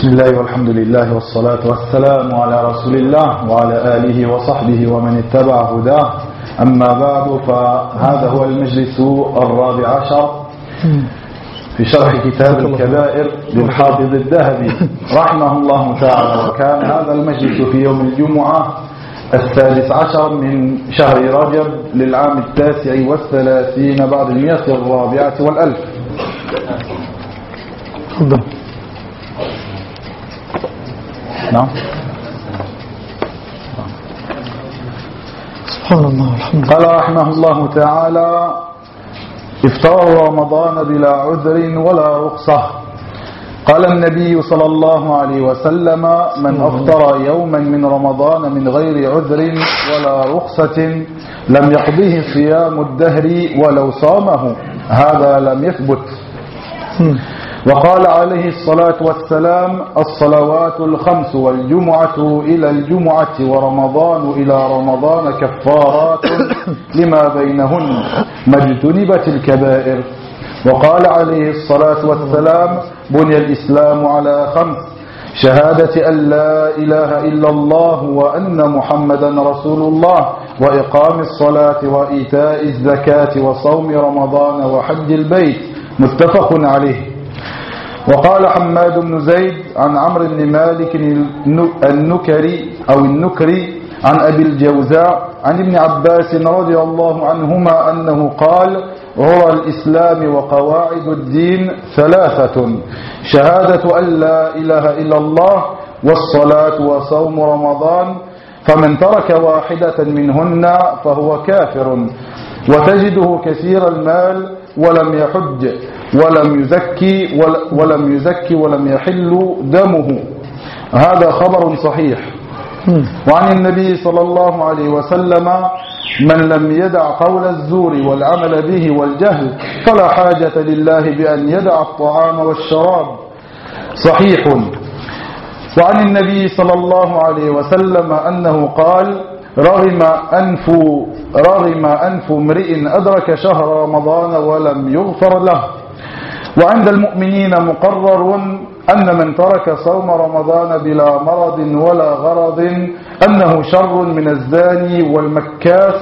بسم الله والحمد لله والصلاة والسلام على رسول الله وعلى آله وصحبه ومن اتبع هداه. أما بعد فهذا هو المجلس الرابع عشر في شرح كتاب الكبائر للحافظ الذهبي رحمه الله تعالى. وكان هذا المجلس في يوم الجمعة السادس عشر من شهر رجب للعام التاسع والثلاثين بعد المئة الرابعة والألف. تفضل. نعم. سبحان الله والحمد لله. قال رحمه الله تعالى إفطار رمضان بلا عذر ولا رخصة. قال النبي صلى الله عليه وسلم من أفطر يوما من رمضان من غير عذر ولا رخصة لم يقضه صيام الدهر ولو صامه. هذا لم يثبت. وقال عليه الصلاة والسلام الصلوات الخمس والجمعة إلى الجمعة ورمضان إلى رمضان كفارات لما بينهن ما اجتنبت الكبائر. وقال عليه الصلاة والسلام بني الإسلام على خمس شهادة أن لا إله إلا الله وأن محمدا رسول الله وإقام الصلاة وإيتاء الزكاة وصوم رمضان وحج البيت. متفق عليه. وقال حماد بن زيد عن عمرو بن مالك النكري أو النكري عن أبي الجوزاء عن ابن عباس رضي الله عنهما أنه قال هو الإسلام وقواعد الدين ثلاثة شهادة أن لا إله إلا الله والصلاة وصوم رمضان فمن ترك واحدة منهن فهو كافر وتجده كثير المال ولم يحج ولم يزكي ولم يزكي ولم يحل دمه. هذا خبر صحيح. وعن النبي صلى الله عليه وسلم من لم يدع قول الزور والعمل به والجهل فلا حاجة لله بأن يدع الطعام والشراب. صحيح. وعن النبي صلى الله عليه وسلم أنه قال رغم أنف رغم أنف امرئ أدرك شهر رمضان ولم يغفر له. وعند المؤمنين مقرر أن من ترك صوم رمضان بلا مرض ولا غرض أنه شر من الزاني والمكاس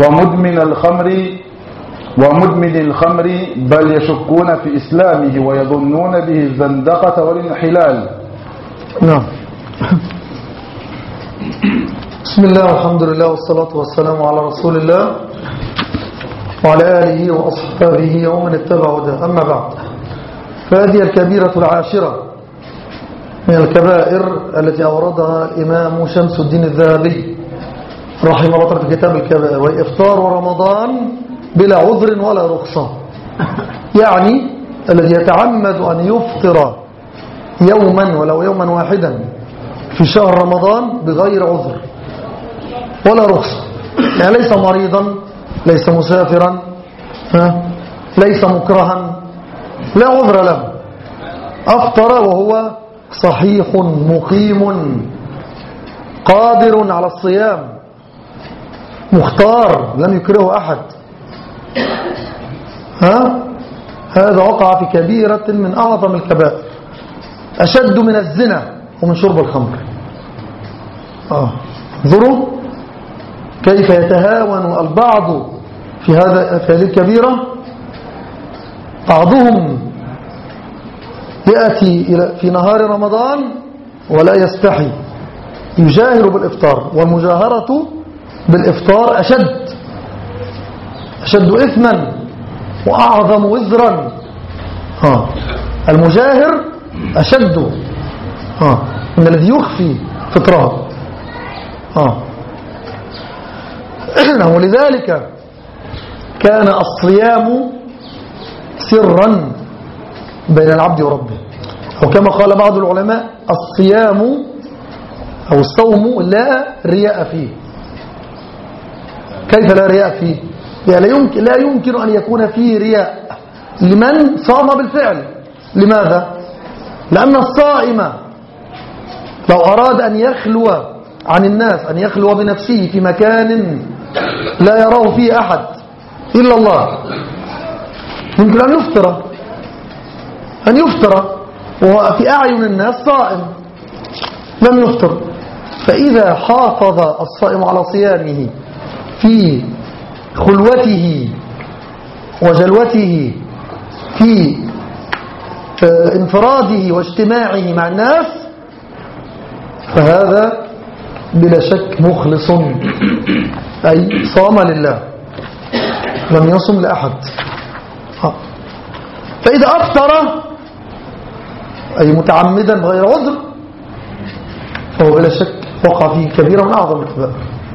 ومدمن الخمر ومدمن الخمر بل يشكون في إسلامه ويظنون به الزندقة والانحلال. نعم. بسم الله والحمد لله والصلاة والسلام على رسول الله وعلى آله وأصحابه ومن اتبع هداه. أما بعد فهذه الكبيرة العاشرة من الكبائر التي أوردها الإمام شمس الدين الذهبي رحمه الله في كتاب الكبائر وإفطار رمضان بلا عذر ولا رخصة. يعني الذي يتعمد أن يفطر يوما ولو يوما واحدا في شهر رمضان بغير عذر. ولا رخصة يعني ليس مريضا ليس مسافرا ليس مكرها. لا عذر له. أفطر وهو صحيح مقيم. قادر على الصيام. مختار. لم يكره أحد. ها؟ هذا وقع في كبيرة من أعظم الكبائر. أشد من الزنا ومن شرب الخمر. آه. انظروا. كيف يتهاون البعض في هذا في هذه الكبيرة بعضهم يأتي في نهار رمضان ولا يستحي يجاهر بالإفطار والمجاهرة بالإفطار أشد أشد إثما وأعظم وزرا آه. المجاهر أشد آه. من الذي يخفي فطره آه. ولذلك كان الصيام سرا بين العبد وربه. أو كما قال بعض العلماء الصيام أو الصوم لا رياء فيه. كيف لا رياء فيه؟ يعني لا يمكن, لا يمكن أن يكون فيه رياء. لمن صام بالفعل؟ لماذا؟ لأن الصائم لو أراد أن يخلو عن الناس أن يخلو بنفسه في مكان لا يراه فيه أحد إلا الله. يمكن أن يفطر. أن يفطر. وهو في أعين الناس صائم. لم يفطر. فإذا حافظ الصائم على صيامه في خلوته وجلوته في آه، انفراده واجتماعه مع الناس فهذا بلا شك مخلص. أي صام لله. لم يصم لأحد. آه. فإذا أفطر أي متعمدا بغير عذر فهو بلا شك وقع في كبيرة من أعظم الكبائر.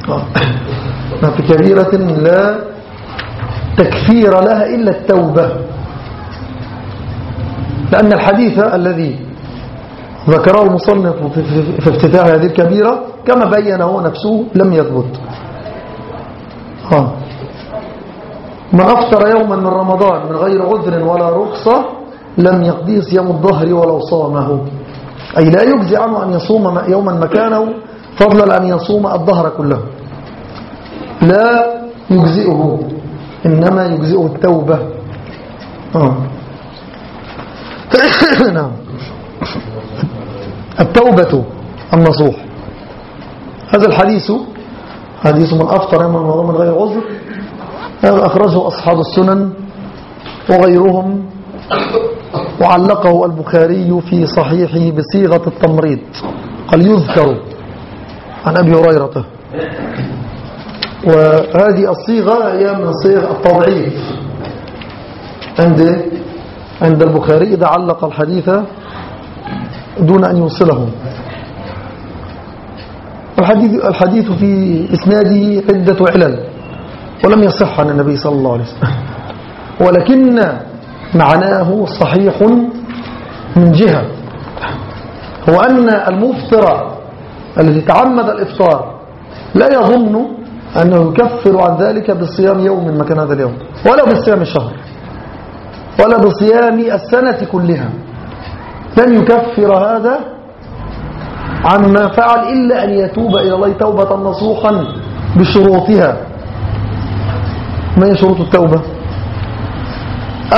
آه. في كبيرة لا تكفير لها إلا التوبة. لأن الحديث الذي ذكره المصنف في افتتاح هذه الكبيرة كما بين هو نفسه لم يثبت. آه. أفطر يوما من رمضان من غير عذر ولا رخصة لم يقضي صيام الظهر ولو صامه. أي لا يجزي عنه أن يصوم يوما مكانه فضلا أن يصوم الظهر كله. لا يجزئه إنما يجزئه التوبة. آه. نعم. التوبة النصوح. هذا الحديث حديث من أفطر من رمضان من غير عذر. هذا أخرجه أصحاب السنن وغيرهم وعلقه البخاري في صحيحه بصيغة التمريض. قال يذكر عن أبي هريرة. وهذه الصيغة هي من صيغ التضعيف. عند عند البخاري إذا علق الحديث دون أن يوصله. الحديث, الحديث في إسناده عدة علل ولم يصح عن النبي صلى الله عليه وسلم. ولكن معناه صحيح من جهة هو أن المفطر الذي تعمد الإفطار لا يظن أنه يكفر عن ذلك بصيام يوم مكان هذا اليوم ولا بصيام الشهر ولا بصيام السنة كلها. لن يكفر هذا عما فعل إلا أن يتوب إلى الله توبة نصوحا بشروطها. ما هي شروط التوبة؟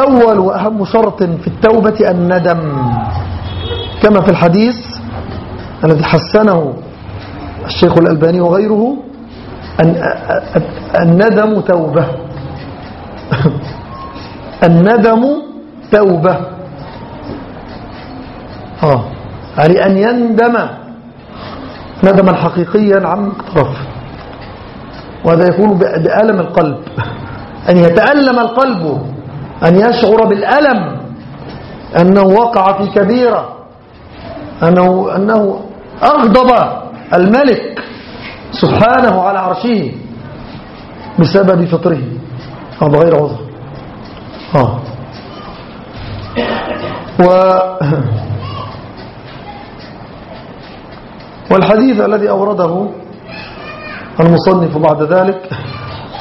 أول وأهم شرط في التوبة الندم. كما في الحديث الذي حسنه الشيخ الألباني وغيره أن الندم توبة. الندم توبة. آه. يعني أن يندم. ندما حقيقيا عن اقترف وهذا يكون بألم القلب. أن يتألم القلب. أن يشعر بالألم. أنه وقع في كبيرة. أنه, أنه أغضب الملك سبحانه على عرشه بسبب فطره. أو بغير عذر. آه. و والحديث الذي أورده المصنف بعد ذلك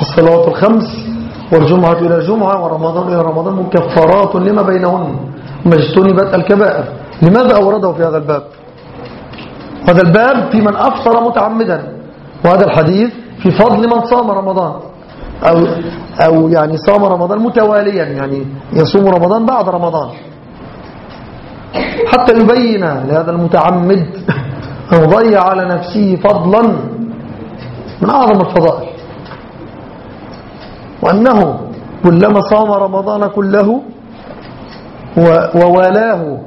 الصلوات الخمس والجمعة إلى الجمعة ورمضان إلى رمضان مكفرات لما بينهن ما اجتنبت الكبائر. لماذا أورده في هذا الباب؟ هذا الباب في من أفطر متعمدا وهذا الحديث في فضل من صام رمضان أو, أو يعني صام رمضان متواليا يعني يصوم رمضان بعد رمضان. حتى يبين لهذا المتعمد أنه ضيع على نفسه فضلا من أعظم الفضائل. وأنه كلما صام رمضان كله ووالاه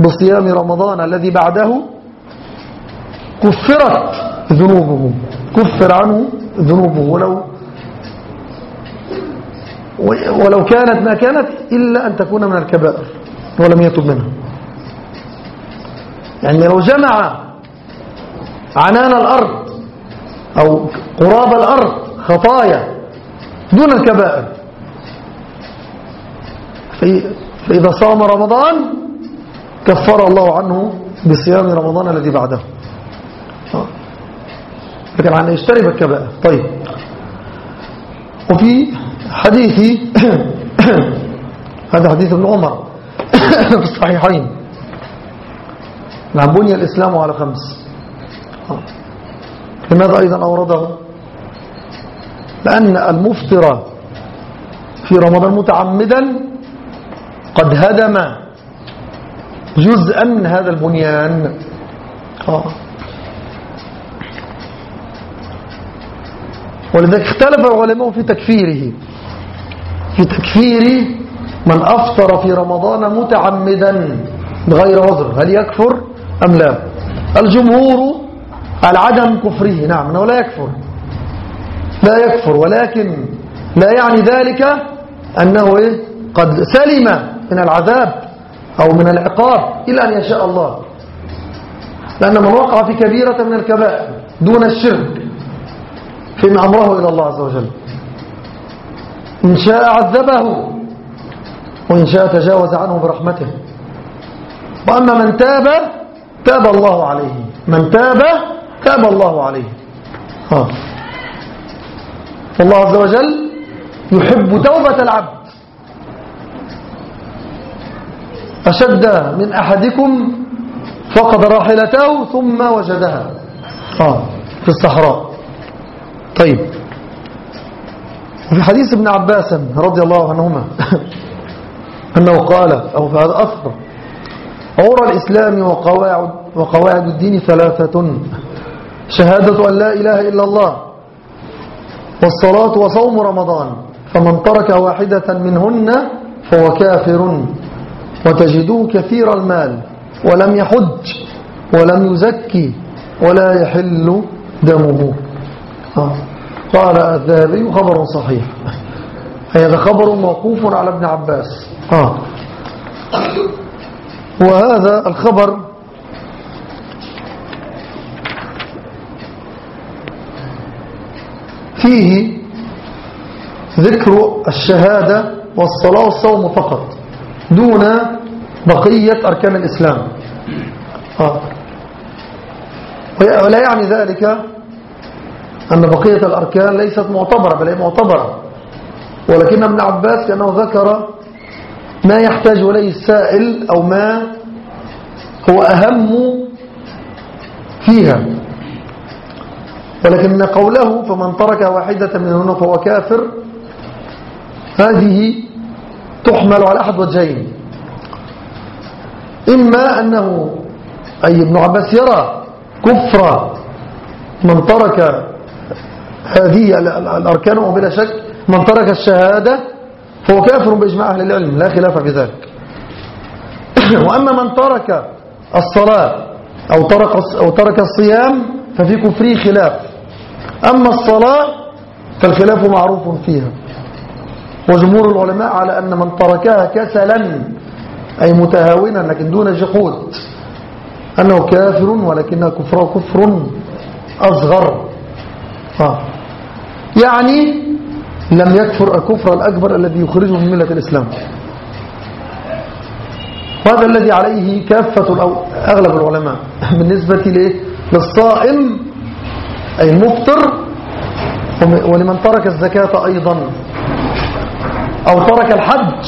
بصيام رمضان الذي بعده كفرت ذنوبه كفر عنه ذنوبه. ولو ولو كانت ما كانت إلا أن تكون من الكبائر ولم يتب منها. يعني لو جمع عنان الأرض أو قراب الأرض خطايا دون الكبائر فإذا صام رمضان كفر الله عنه بصيام رمضان الذي بعده. لكن عن يجتنب الكبائر طيب. وفي حديث هذا حديث ابن عمر في الصحيحين. نعم بني الإسلام على خمس. لماذا أيضا أورده لأن المفطر في رمضان متعمدا قد هدم جزءا من هذا البنيان. آه. ولذلك اختلف العلماء في تكفيره. في تكفير من أفطر في رمضان متعمدا بغير عذر هل يكفر؟ أم لا؟ الجمهور على عدم كفره. نعم أنه لا يكفر. لا يكفر ولكن لا يعني ذلك أنه إيه؟ قد سلم من العذاب أو من العقاب إلا أن يشاء الله. لأن من وقع في كبيرة من الكبائر دون الشرك فإن أمره إلى الله عز وجل. إن شاء عذبه وإن شاء تجاوز عنه برحمته. وأما من تاب تاب الله عليه. من تاب تاب الله عليه. ها. فالله عز وجل يحب توبة العبد. أشد من أحدكم فقد راحلته ثم وجدها. آه في الصحراء. طيب. وفي حديث ابن عباس رضي الله عنهما أنه قال أو في هذا أثر. عور الإسلام وقواعد, وقواعد الدين ثلاثة. شهادة أن لا إله إلا الله. والصلاة وصوم رمضان. فمن ترك واحدة منهن فهو كافر. وتجدوه كثير المال. ولم يحج. ولم يزكي. ولا يحل دمه. آه. قال الذهبي خبر صحيح. هذا خبر موقوف على ابن عباس. آه. وهذا الخبر فيه ذكر الشهادة والصلاة والصوم فقط دون بقية أركان الإسلام آه. ولا يعني ذلك أن بقية الأركان ليست معتبرة بل هي معتبرة ولكن ابن عباس كأنه ذكر ما يحتاج إليه السائل أو ما هو أهم فيها. ولكن قوله فمن ترك واحدة منهن فهو كافر هذه تحمل على أحد وجهين. إما أنه أي ابن عباس يرى كفر من ترك هذه الأركان وبلا شك من ترك الشهادة فهو كافر بإجماع أهل العلم لا خلاف في ذلك. وأما من ترك الصلاة أو ترك, أو ترك الصيام ففي كفره خلاف. أما الصلاة فالخلاف معروف فيها. وجمهور العلماء على أن من تركها كسلا أي متهاونا لكن دون جحود أنه كافر ولكنها كفر كفر أصغر. آه. يعني لم يكفر الكفر الأكبر الذي يخرجه من ملة الإسلام. وهذا الذي عليه كافة أو أغلب العلماء. بالنسبة للصائم أي المفطر ولمن ترك الزكاة أيضا أو ترك الحج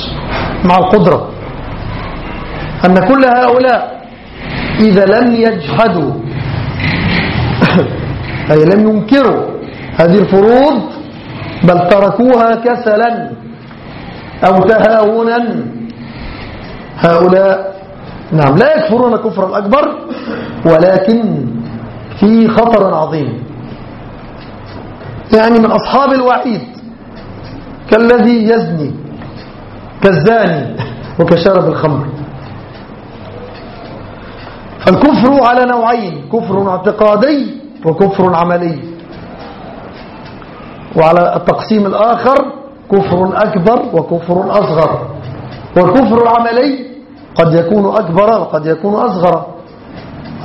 مع القدرة. أن كل هؤلاء إذا لم يجحدوا أي لم ينكروا هذه الفروض بل تركوها كسلا أو تهاونا. هؤلاء نعم لا يكفرون كفرا أكبر ولكن في خطر عظيم. يعني من أصحاب الوعيد كالذي يزني كالزاني وكشارب الخمر. فالكفر على نوعين كفر اعتقادي وكفر عملي. وعلى التقسيم الآخر كفر أكبر وكفر أصغر. والكفر العملي قد يكون أكبر وقد يكون أصغر.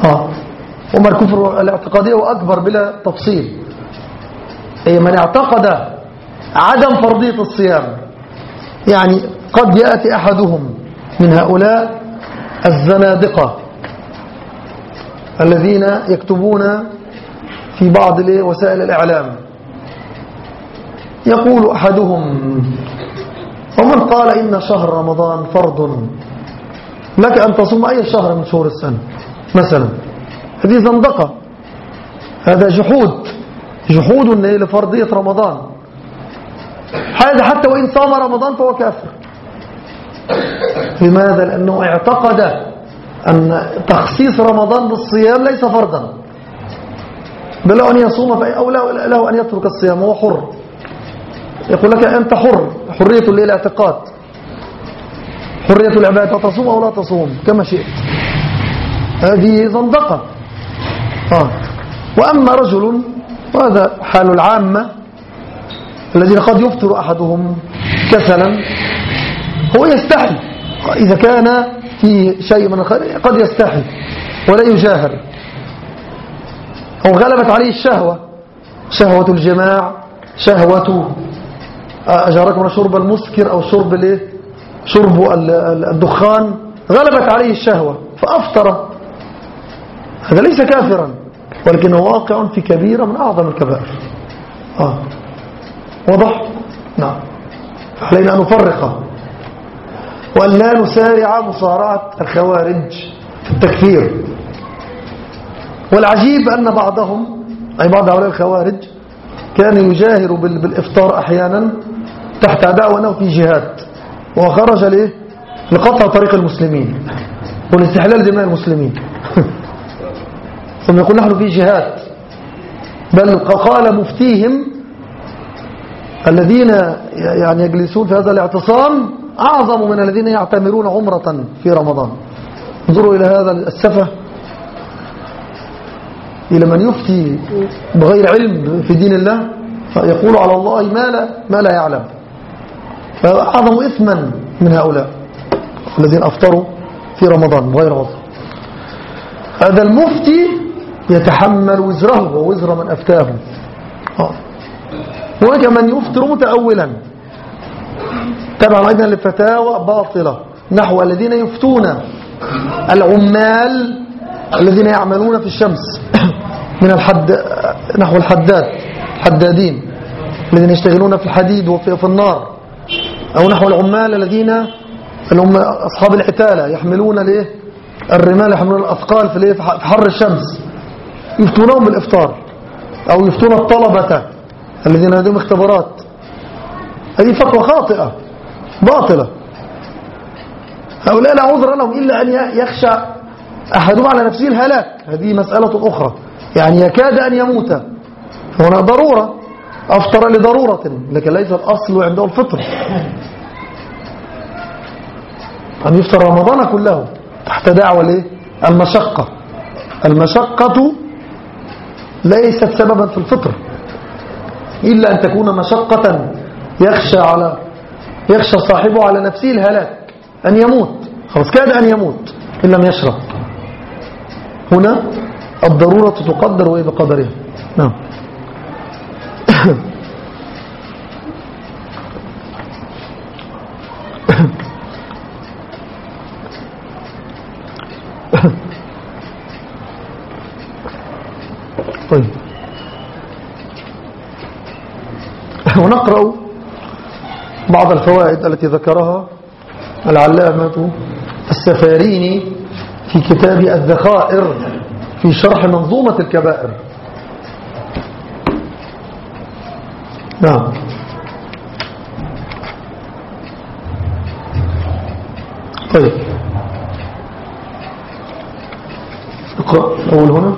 ها وما الكفر الاعتقادي هو أكبر بلا تفصيل. أي من اعتقد عدم فرضية الصيام يعني قد يأتي أحدهم من هؤلاء الزنادقة الذين يكتبون في بعض وسائل الإعلام. يقول أحدهم ومن قال إن شهر رمضان فرض لك أن تصوم أي شهر من شهور السنة؟ مثلا هذه زندقة هذا جحود جحود لفرضية رمضان. هذا حتى وإن صام رمضان فهو كافر. لماذا؟ لأنه اعتقد أن تخصيص رمضان بالصيام ليس فرضا. بل أن يصوم أو له أن يترك الصيام هو حر. يقول لك أنت حر حرية الاعتقاد حرية العبادة تصوم أو لا تصوم كما شئت. هذه زندقة. آه. وأما رجل وهذا حال العامة الذين قد يفطر أحدهم كسلا هو يستحي. إذا كان في شيء من قد يستحي ولا يجاهر. أو غلبت عليه الشهوة شهوة الجماع شهوة أجاركم شرب المسكر أو شرب الإيه؟ شرب الدخان. غلبت عليه الشهوة فأفطر. هذا ليس كافرا ولكنه واقع في كبيرة من أعظم الكبائر. آه. وضح نعم. علينا أن نفرق. وأن لا نسارع مصارعة الخوارج في التكفير. والعجيب أن بعضهم أي بعض هؤلاء الخوارج كان يجاهر بالإفطار أحيانا. تحت دعوة أنه في جهاد. وخرج ليه لقطع طريق المسلمين. والاستحلال دماء المسلمين. ثم يقول نحن في جهاد. بل قال مفتيهم الذين يعني يجلسون في هذا الاعتصام أعظم من الذين يعتمرون عمرة في رمضان. انظروا إلى هذا السفه. إلى من يفتي بغير علم في دين الله فيقول على الله ما لا, ما لا يعلم. فأعظم إثما من هؤلاء الذين أفطروا في رمضان بغير عذر هذا المفتي يتحمل وزره ووزر من أفتاه. آه. هناك من يفطر متأولا. تبعا أيضا لفتاوى باطلة نحو الذين يفتون العمال الذين يعملون في الشمس. من الحد نحو الحداد حدادين الذين يشتغلون في الحديد وفي النار. أو نحو العمال الذين هم أصحاب العتالة يحملون ليه؟ الرمال يحملون الأثقال في في حر الشمس. يفتونهم بالإفطار. أو يفتون الطلبة الذين لديهم اختبارات. هذه فتوى خاطئة. باطلة. هؤلاء لا عذر لهم إلا أن يخشى أحدهم على نفسه الهلاك. هذه مسألة أخرى. يعني يكاد أن يموت. هنا ضرورة. أفطر لضرورة لكن ليس الأصل عنده الفطر. أن يفطر رمضان كله تحت دعوة ليه؟ المشقة. المشقة ليست سببا في الفطر. إلا أن تكون مشقة يخشى على يخشى صاحبه على نفسه الهلاك أن يموت. خلاص كاد أن يموت إن لم يشرب. هنا الضرورة تقدر وإيه بقدرها. نعم. طيب. ونقرأ بعض الفوائد التي ذكرها العلامة السفاريني في كتاب الذخائر في شرح منظومة الكبائر. نعم. طيب. اقرأ الأول هنا.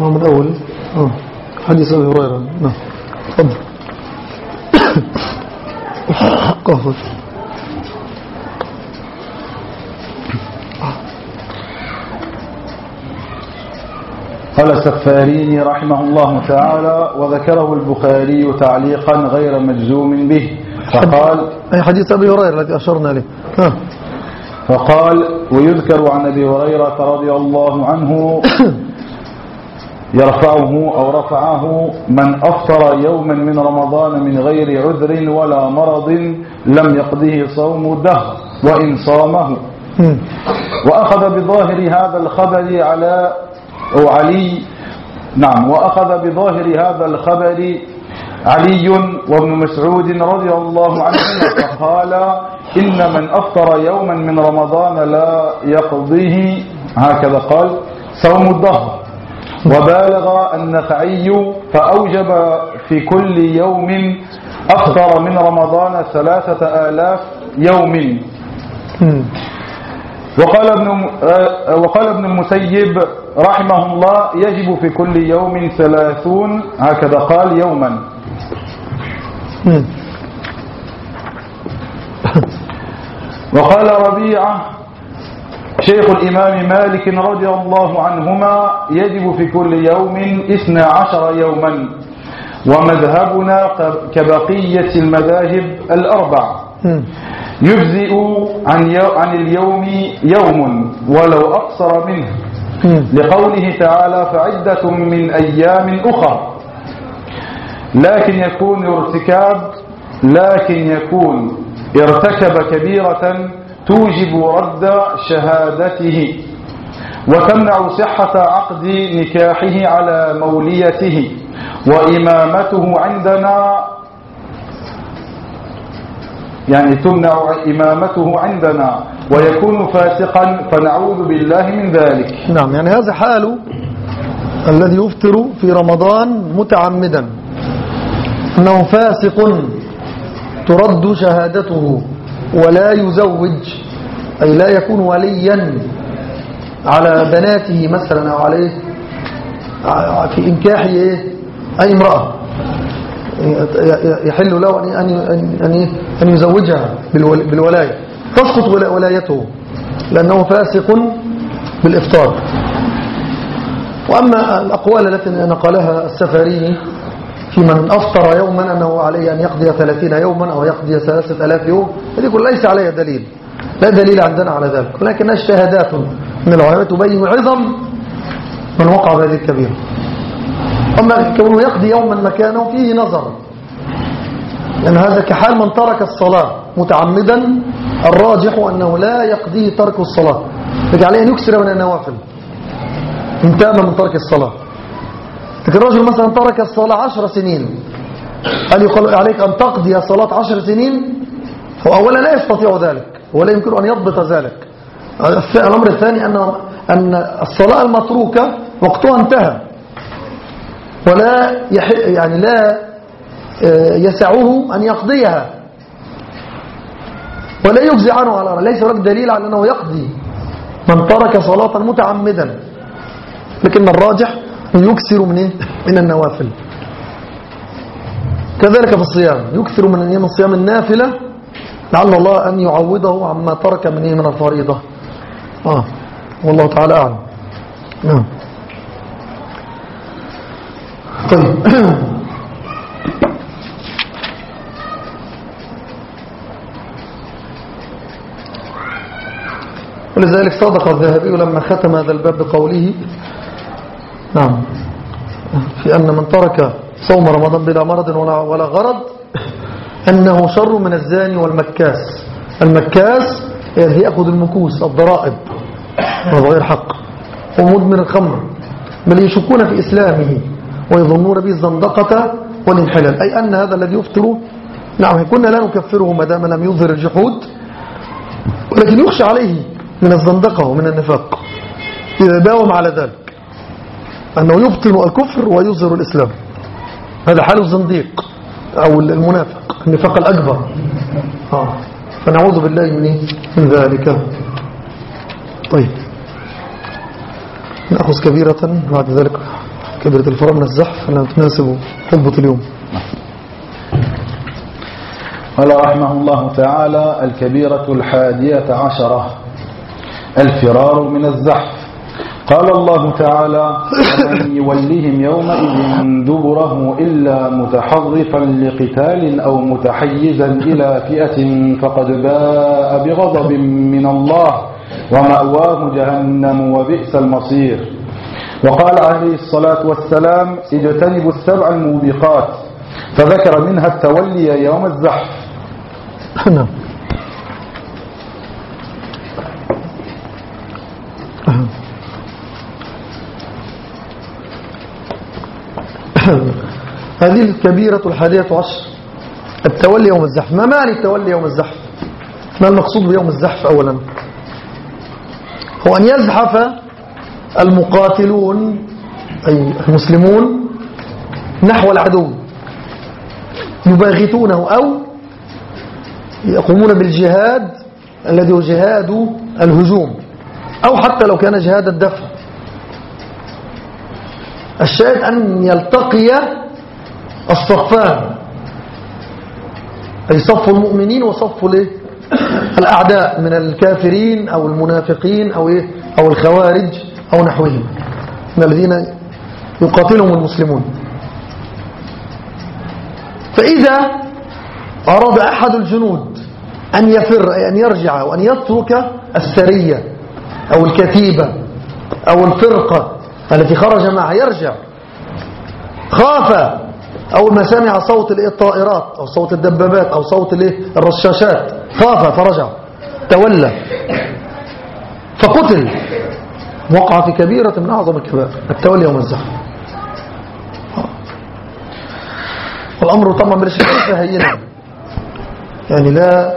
من أول. آه. حديث أبي هريرة. نعم. تفضل. قهوة قال السفاريني رحمه الله تعالى وذكره البخاري تعليقا غير مجزوم به. فقال أي حديث أبي هريرة الذي أشرنا له فقال ويذكر عن أبي هريرة رضي الله عنه يرفعه أو رفعه من أفطر يوما من رمضان من غير عذر ولا مرض لم يقضه صوم دهر وإن صامه. وأخذ بظاهر هذا الخبر على أو علي. نعم وأخذ بظاهر هذا الخبر علي وابن مسعود رضي الله عنهما فقال إن من أفطر يوما من رمضان لا يقضيه. هكذا قال صوم الدهر وبالغ النخعي فأوجب في كل يوم أفطر من رمضان ثلاثة آلاف يوم. وقال ابن آه، وقال ابن المسيب رحمه الله يجب في كل يوم ثلاثون هكذا قال يوما. وقال ربيعة شيخ الإمام مالك رضي الله عنهما يجب في كل يوم اثنى عشر يوما ومذهبنا كبقية المذاهب الأربع. يجزئ عن عن اليوم يوم ولو أقصر منه. لقوله تعالى فعدة من أيام أخر. لكن يكون ارتكاب لكن يكون ارتكب كبيرة توجب رد شهادته. وتمنع صحة عقد نكاحه على موليته. وإمامته عندنا يعني تمنع إمامته عندنا ويكون فاسقا فنعوذ بالله من ذلك. نعم يعني هذا حال الذي يفطر في رمضان متعمدا. أنه فاسق ترد شهادته ولا يزوج أي لا يكون وليا على بناته مثلا أو عليه في إنكاح إيه؟ أي امرأة. يحل له أن أن أن يزوجها بالول- بالولاية. تسقط ولا- ولايته لأنه فاسق بالإفطار. وأما الأقوال التي نقلها السفري في من أفطر يوما أنه عليه أن يقضي ثلاثين يوما أو يقضي ثلاثة ألاف يوم هذه كلها ليس عليها دليل. لا دليل عندنا على ذلك ولكنها اجتهادات من العلماء تبين عظم من وقع بهذه الكبيرة أما كونه يقضي يوما مكانه فيه نظر. لأن هذا كحال من ترك الصلاة متعمدا الراجح أنه لا يقضيه ترك الصلاة. لكن عليه أن يكسر من النوافل. انتهى من ترك الصلاة. لكن الرجل مثلا ترك الصلاة عشر سنين. هل يقال عليك أن تقضي صلاة عشر سنين؟ هو أولا لا يستطيع ذلك ولا يمكن أن يضبط ذلك. الأمر الثاني أن الصلاة المتروكة وقتها انتهى. ولا يعني لا آه، يسعه أن يقضيها. ولا يجزي عنه على رأي. ليس هناك دليل على أنه يقضي. من ترك صلاة متعمدا. لكن الراجح يكثر من إيه؟ من النوافل. كذلك في الصيام. يكثر من أيام الصيام النافلة لعل الله أن يعوضه عما ترك من إيه؟ من الفريضة. آه. والله تعالى أعلم. نعم. طيب ولذلك صدق الذهبي لما ختم هذا الباب بقوله نعم في أن من ترك صوم رمضان بلا مرض ولا, ولا غرض أنه شر من الزاني والمكاس. المكاس الذي يأخذ المكوس الضرائب وهذا غير حق ومدمن الخمر بل يشكون في إسلامه. ويظنون به الزندقة والانحلال. أي أن هذا الذي يفطر نعم كنا لا نكفره ما دام لم يظهر الجحود ولكن يخشى عليه من الزندقة ومن النفاق إذا داوم على ذلك. أنه يبطن الكفر ويظهر الإسلام. هذا حال الزنديق أو المنافق النفاق الأكبر. آه. فنعوذ بالله من, إيه؟ من ذلك. طيب. نأخذ كبيرة بعد ذلك. كبيرة الفرع من الزحف أنها تناسب خطبة اليوم. قال رحمه الله تعالى الكبيرة الحادية عشرة الفرار من الزحف. قال الله تعالى ومن يوليهم يومئذ دبره إلا متحرفا لقتال أو متحيزا إلى فئة فقد باء بغضب من الله ومأواه جهنم وبئس المصير. وقال عليه الصلاة والسلام اجتنبوا السبع الموبقات فذكر منها التولي يوم الزحف. نعم هذه الكبيرة الحادية عشر التولي يوم الزحف. ما معنى التولي يوم الزحف؟ ما المقصود بيوم الزحف أولا؟ هو أن يزحف المقاتلون أي المسلمون نحو العدو يباغتونه أو يقومون بالجهاد الذي هو جهاد الهجوم أو حتى لو كان جهاد الدفع. الشاهد أن يلتقي الصفان أي صف المؤمنين وصف الأعداء من الكافرين أو المنافقين أو, إيه أو الخوارج. أو نحوهم من الذين يقاتلهم المسلمون. فإذا أراد أحد الجنود أن يفر أي أن يرجع وأن يترك السرية أو الكتيبة أو الفرقة التي خرج معها يرجع. خاف أول ما سمع صوت الطائرات أو صوت الدبابات أو صوت الرشاشات خاف فرجع تولى فقتل. وقع في كبيرة من أعظم الكبائر التولي يوم الزحف. الأمر طبعا شك هينا يعني لا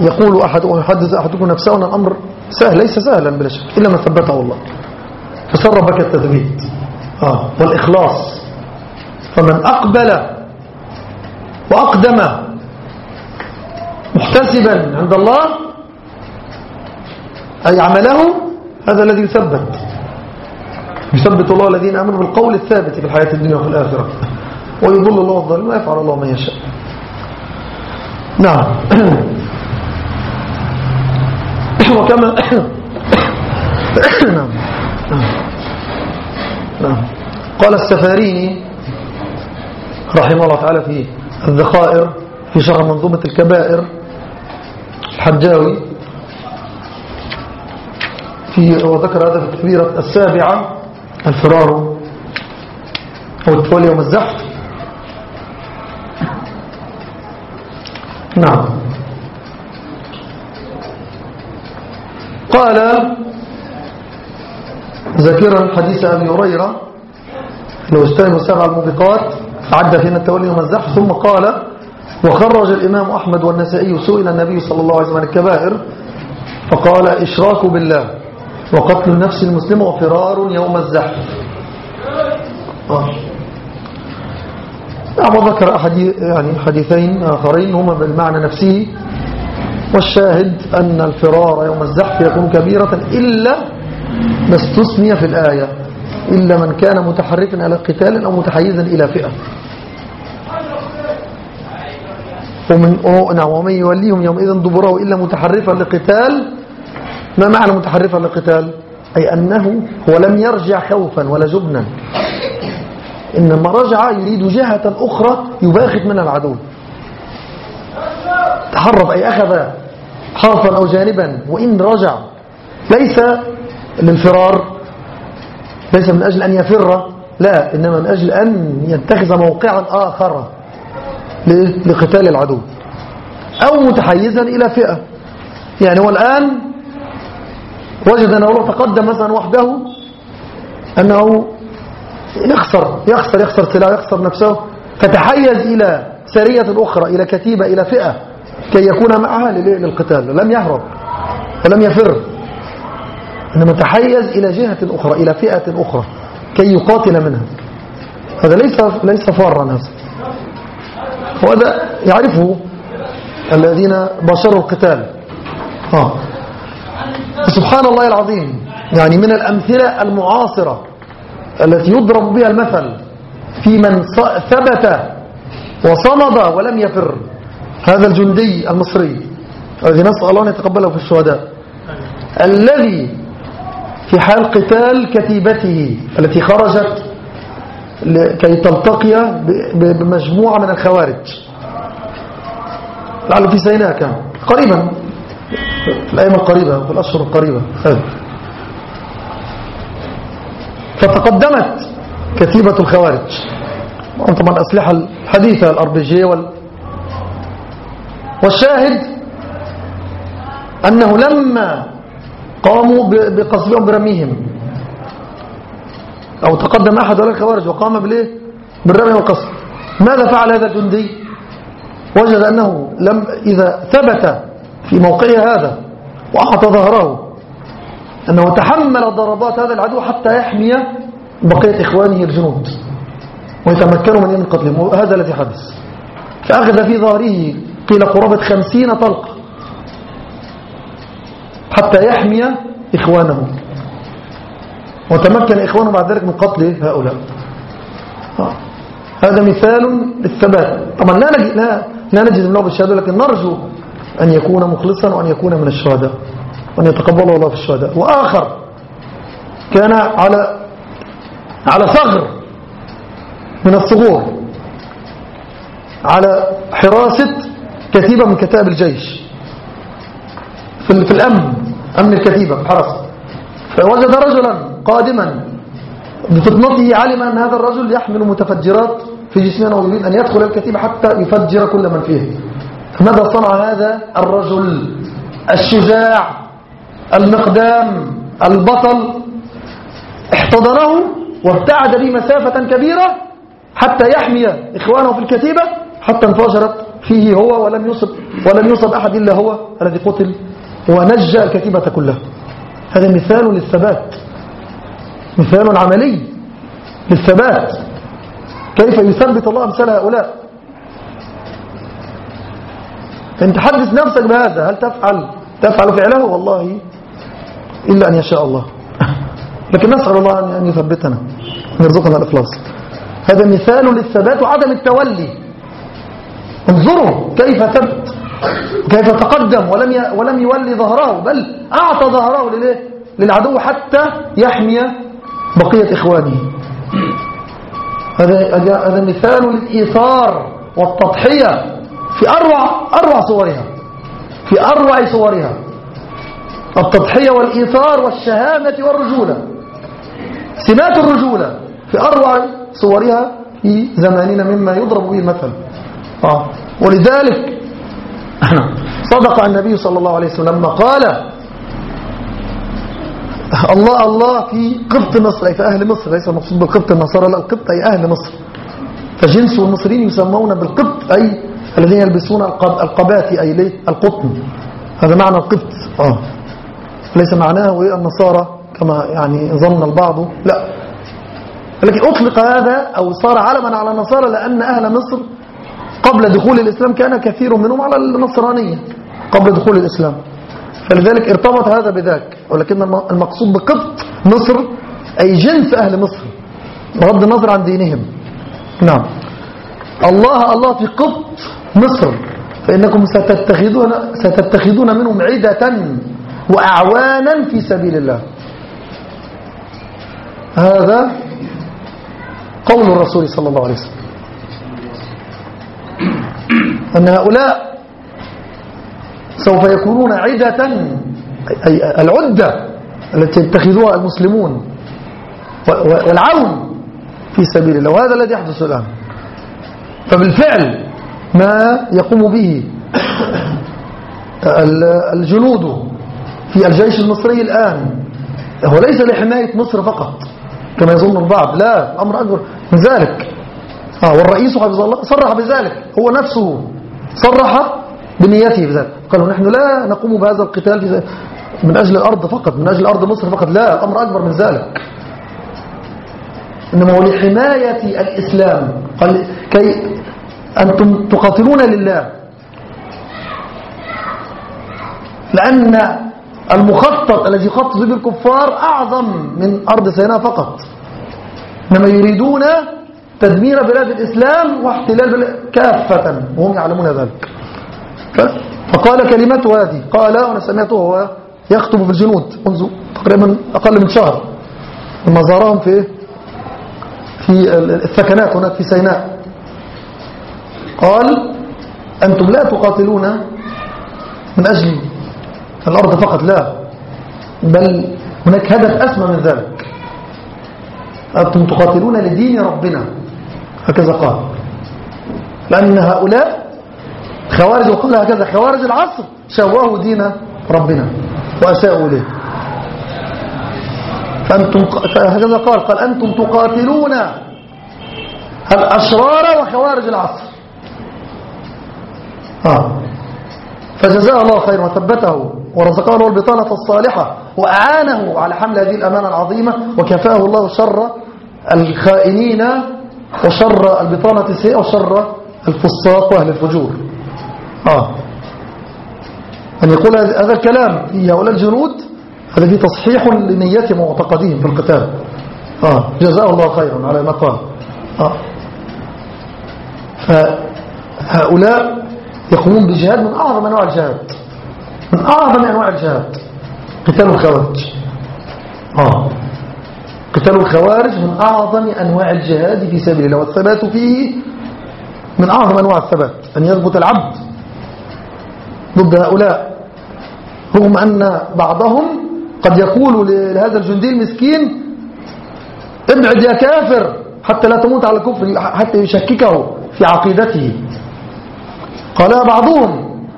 يقول أحد ويحدث أحدكم نفسه أن الأمر سهل ليس سهلا بلا شك إلا ما ثبته الله. فسر بك التثبيت آه. والإخلاص. فمن أقبل وأقدم محتسبا عند الله أي عمله هذا الذي يثبت. يثبت الله الذين آمنوا بالقول الثابت في الحياة الدنيا وفي الآخرة. ويضل الله الظالم ويفعل الله ما يشاء. نعم. وكما نعم. نعم. قال السفاريني رحمه الله تعالى في الذخائر في شرح منظومة الكبائر الحجاوي. في وذكر هذا في الكبيرة السابعة الفرار أو التولي يوم الزحف. نعم. قال ذاكرا حديث أبي هريرة لو اجتنبوا السبع الموبقات عد فينا التولي يوم الزحف ثم قال وخرج الإمام أحمد والنسائي سئل النبي صلى الله عليه وسلم عن الكبائر فقال إشراك بالله. وقتل النفس المسلمة وفرار يوم الزحف. آه. نعم وذكر يعني حديثين آخرين هما بالمعنى نفسه. والشاهد أن الفرار يوم الزحف يكون كبيرة إلا ما استثني في الآية إلا من كان متحركا على قتال أو متحيزا إلى فئة. ومن نعم ومن يوليهم يومئذ دبره إلا متحرفا لقتال ما معنى متحرفا لقتال أي أنه هو لم يرجع خوفا ولا جبنا. إنما رجع يريد جهة أخرى يباخت من العدو. تحرف أي أخذ حرفا أو جانبا وإن رجع. ليس للفرار ليس من أجل أن يفر لا إنما من أجل أن يتخذ موقعا آخر لقتال العدو. أو متحيزا إلى فئة. يعني هو الآن وجد أنه لو تقدم مثلا وحده أنه يخسر يخسر يخسر سلاح يخسر نفسه فتحيز إلى سرية أخرى إلى كتيبة إلى فئة كي يكون معها للقتال لم يهرب ولم يفر. إنما تحيز إلى جهة أخرى إلى فئة أخرى كي يقاتل منها. هذا ليس ليس فارا هذا. وهذا يعرفه الذين باشروا القتال. آه. سبحان الله العظيم. يعني من الأمثلة المعاصرة التي يضرب بها المثل في من ثبت وصمد ولم يفر. هذا الجندي المصري الذي نسأل الله أن يتقبله في الشهداء. الذي في حال قتال كتيبته التي خرجت كي تلتقي بمجموعة من الخوارج. لعله في سيناء كان. قريبا. الأيام القريبة في الأشهر القريبة فتقدمت كتيبة الخوارج. طبعا الأسلحة الحديثة الأربجية وال والشاهد أنه لما قاموا بقصفهم برميهم. أو تقدم أحد هؤلاء الخوارج وقام بالإيه؟ بالرمي والقصف ماذا فعل هذا الجندي؟ وجد أنه لم إذا ثبت في موقعه هذا وأعطى ظهره. أنه تحمل ضربات هذا العدو حتى يحمي بقية إخوانه الجنود ويتمكنوا من يوم قتلهم وهذا الذي حدث. فأخذ في ظهره قيل قرابة خمسين طلقة حتى يحمي إخوانه. وتمكن إخوانه بعد ذلك من قتل هؤلاء. هذا مثال للثبات. طبعا لا نجد, لا, نجد الله بالشهادة لكن نرجو أن يكون مخلصا وأن يكون من الشهداء وأن يتقبل الله في الشهداء. وآخر كان على على ثغر من الثغور على حراسة كتيبة من كتاب الجيش. في الأمن أمن الكتيبة حرس فوجد رجلا قادما بفطنته علم أن هذا الرجل يحمل متفجرات في جسمنا ويريد أن يدخل الكتيبة حتى يفجر كل من فيه فماذا صنع هذا الرجل؟ الشجاع المقدام البطل. احتضنه وابتعد به مسافة كبيرة حتى يحمي إخوانه في الكتيبة حتى انفجرت فيه هو ولم يصب ولم يصب أحد إلا هو الذي قتل ونجى الكتيبة كلها. هذا مثال للثبات. مثال عملي للثبات. كيف يثبت الله أمثال هؤلاء؟ أنت حدث نفسك بهذا هل تفعل؟ تفعل فعله؟ والله إلا أن يشاء الله. لكن نسأل الله أن يثبتنا أن يرزقنا الإخلاص. هذا مثال للثبات وعدم التولي. انظروا كيف ثبت كيف تقدم ولم ولم يولي ظهره بل أعطى ظهره للعدو حتى يحمي بقية إخوانه. هذا هذا مثال للإيثار والتضحية. في أروع أروع صورها. في أروع صورها. التضحية والإيثار والشهامة والرجولة. سمات الرجولة. في أروع صورها في زماننا مما يضرب به المثل. آه. ولذلك صدق النبي صلى الله عليه وسلم لما قال الله الله في قبط مصر أي في أهل مصر ليس المقصود بالقبط النصارى لا القبط أي أهل مصر. فجنس المصريين يسمون بالقبط أي الذين يلبسون القبات أي ليه القطن. هذا معنى القبط. آه. ليس معناه النصارى كما يعني ظن البعض. لا. لكن أطلق هذا أو صار علما على النصارى لأن أهل مصر قبل دخول الإسلام كان كثير منهم على النصرانية قبل دخول الإسلام. فلذلك ارتبط هذا بذاك. ولكن المقصود بقبط مصر أي جنس أهل مصر. بغض النظر عن دينهم. نعم. الله الله في قبط مصر. فإنكم ستتخذون, ستتخذون منهم عدة وأعوانا في سبيل الله. هذا قول الرسول صلى الله عليه وسلم. أن هؤلاء سوف يكونون عدة أي العدة التي يتخذوها المسلمون والعون في سبيل الله. وهذا الذي يحدث الآن. فبالفعل ما يقوم به الجنود في الجيش المصري الآن. هو ليس لحماية مصر فقط كما يظن البعض. لا الأمر أكبر من ذلك. آه والرئيس حفظه الله صرح بذلك. هو نفسه صرح بنيته بذلك. قالوا نحن لا نقوم بهذا القتال من أجل الأرض فقط من أجل أرض مصر فقط. لا الأمر أكبر من ذلك. إنما هو لحماية الإسلام. قال كي أنتم تقاتلون لله. لأن المخطط الذي يخطط به الكفار أعظم من أرض سيناء فقط. إنما يريدون تدمير بلاد الإسلام واحتلال كافة. وهم يعلمون ذلك. فقال كلمته هذه. قال وأنا سمعته هو يخطب في الجنود. منذ تقريبا أقل من شهر. لما زارهم في في الثكنات هناك في سيناء. قال أنتم لا تقاتلون من أجل الأرض فقط لا بل هناك هدف أسمى من ذلك. أنتم تقاتلون لدين ربنا. هكذا قال. لأن هؤلاء خوارج وكل هكذا خوارج العصر شوهوا دين ربنا وأساءوا له فأنتم هكذا قال قال أنتم تقاتلون الأشرار وخوارج العصر. آه. فجزاه الله خيرا وثبته ورزقه البطانة الصالحة وأعانه على حمل هذه الأمانة العظيمة وكفاه الله شر الخائنين وشر البطانة السيئة وشر الفساق وأهل الفجور. آه أن يقول هذا الكلام في هؤلاء الجنود هذا تصحيح لنيتهم ومعتقدهم في القتال. آه جزاه الله خيرا على ما قال. آه فهؤلاء يقومون بجهاد من أعظم أنواع الجهاد. من أعظم أنواع الجهاد. قتال الخوارج. آه. قتال الخوارج من أعظم أنواع الجهاد في سبيل الله. والثبات فيه من أعظم أنواع الثبات. أن يثبت العبد ضد هؤلاء. رغم أن بعضهم قد يقول لهذا الجندي المسكين ابعد يا كافر حتى لا تموت على الكفر حتى يشككه في عقيدته. قال بعضهم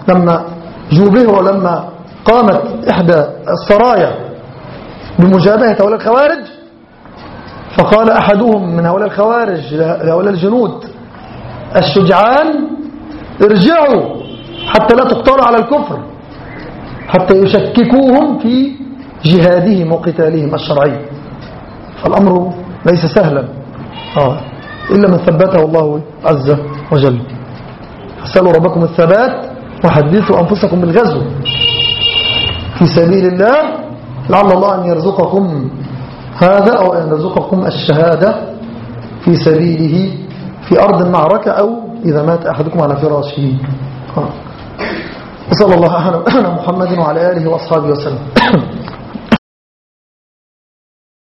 لما جوبه ولما قامت إحدى السرايا بمجابهة هؤلاء الخوارج فقال أحدهم من هؤلاء الخوارج لهؤلاء الجنود الشجعان ارجعوا حتى لا تقتلوا على الكفر حتى يشككوهم في جهادهم وقتالهم الشرعي. فالأمر ليس سهلا. آه. إلا من ثبته الله عز وجل. فسألوا ربكم الثبات وحدثوا أنفسكم بالغزو. في سبيل الله لعل الله أن يرزقكم هذا أو أن يرزقكم الشهادة في سبيله في أرض المعركة أو إذا مات أحدكم على فراشه وصلى الله على محمد وعلى آله وأصحابه وسلم.